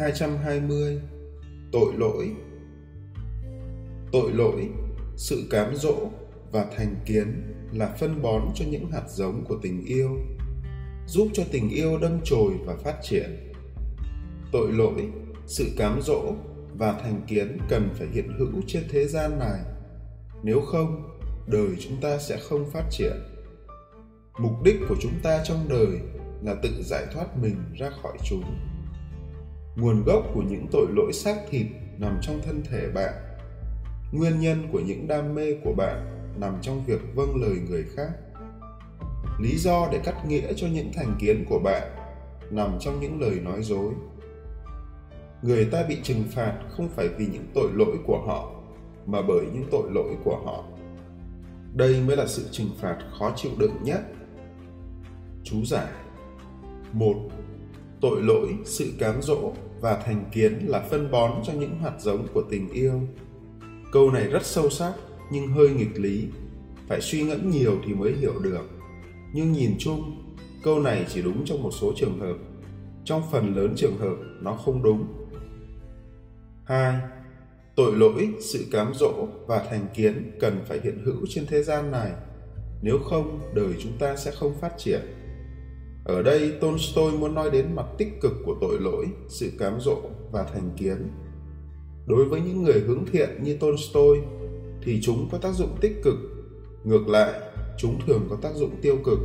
220 Tội lỗi Tội lỗi, sự cám dỗ và thành kiến là phân bón cho những hạt giống của tình yêu, giúp cho tình yêu đâm chồi và phát triển. Tội lỗi, sự cám dỗ và thành kiến cần phải hiện hữu trên thế gian này. Nếu không, đời chúng ta sẽ không phát triển. Mục đích của chúng ta trong đời là tự giải thoát mình ra khỏi chúng nguồn gốc của những tội lỗi xác thịt nằm trong thân thể bạn. Nguyên nhân của những đam mê của bạn nằm trong việc vâng lời người khác. Lý do để cắt nghĩa cho những thành kiến của bạn nằm trong những lời nói dối. Người ta bị trừng phạt không phải vì những tội lỗi của họ, mà bởi những tội lỗi của họ. Đây mới là sự trừng phạt khó chịu đựng nhất. Chú giải. Một tội lỗi, sự cám dỗ và thành kiến là phân bón cho những hạt giống của tình yêu. Câu này rất sâu sắc, nhưng hơi nghịch lý. Phải suy ngẫm nhiều thì mới hiểu được. Nhưng nhìn chung, câu này chỉ đúng trong một số trường hợp. Trong phần lớn trường hợp, nó không đúng. 2. tội lỗi, sự cám dỗ và thành kiến cần phải hiện hữu trên thế gian này. Nếu không, đời chúng ta sẽ không phát triển ở đây Tolstoy muốn nói đến mặt tích cực của tội lỗi, sự cám dỗ và thành kiến. Đối với những người hướng thiện như Tolstoy thì chúng có tác dụng tích cực, ngược lại, chúng thường có tác dụng tiêu cực